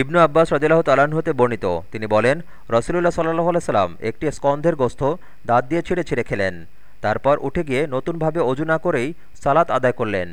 ইবনু আব্বাস রদিল্লাহ তালান হতে বর্ণিত। তিনি বলেন, রসুলুল্লাহ সাল্লাহ সাল্লাম একটি স্কন্ধের গোস্ত দাঁত দিয়ে ছিঁড়ে ছিঁড়ে খেলেন। তারপর উঠে গিয়ে নতুনভাবে অজু না করেই সালাত আদায় করলেন।